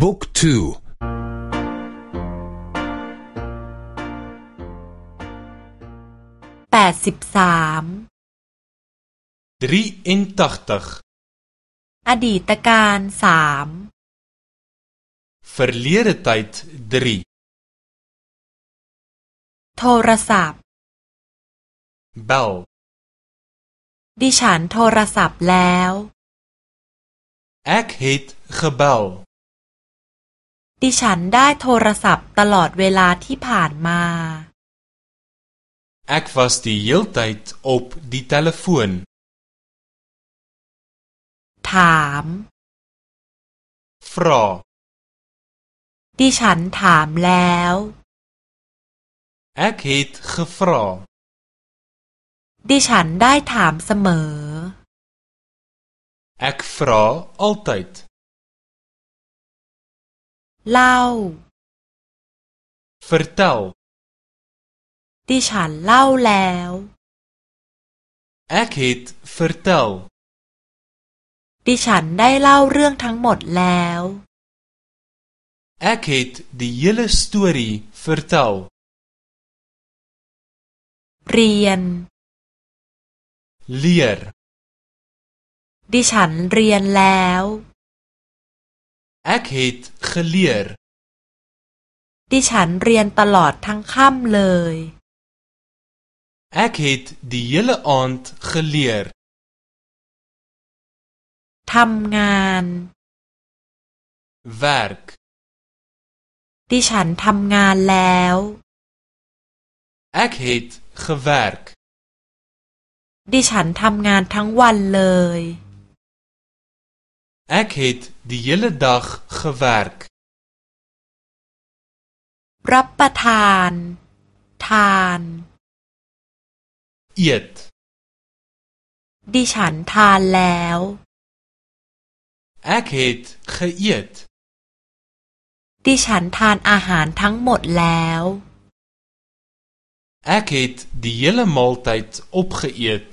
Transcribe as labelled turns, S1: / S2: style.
S1: บุ๊กทู
S2: แปดสิบสามอดีตการสาม
S3: Verlede tyd
S2: 3โทรศัพท์
S3: bel
S2: ดิฉันโทรศัพท์แล้ว
S3: Ek het gebel
S2: ดิฉันได้โทรศัพท์ตลอดเวลาที่ผ่านมา
S3: Ek was die heeltyd op die telefoon
S2: ถาม
S3: vra
S2: ดิฉันถามแล้ว
S3: Ek het gevra
S2: ดิฉันได้ถามเสมอ
S3: Ek vra altyd
S2: เล่า
S3: vertel
S2: ดิฉันเล่าแล้ว
S3: Ek het vertel
S2: ดิฉันได้เล่าเรื่องทั้งหมดแล้ว
S3: Ek het die hele storie vertel
S2: เรียน
S3: leer
S2: ดิฉันเรียนแล้ว
S3: Ek het geleer
S2: ดิฉันเรียนตลอดทั้งค่ำเลย
S3: Ek het die hele aand geleer
S2: ทำงาน
S3: werk
S2: ดิฉันทำงานแล้ว
S3: Ek het gewerk
S2: ดิฉันทำงานทั้งวันเลย
S3: Ek het die hele dag gewerk
S2: รับประทาน ทาน
S3: eet
S2: ดิฉันทานแล้ว
S3: Ek het geëet
S2: ดิฉันทานอาหารทั้งหมดแล้ว
S3: Ek het die hele maaltyd opgeëet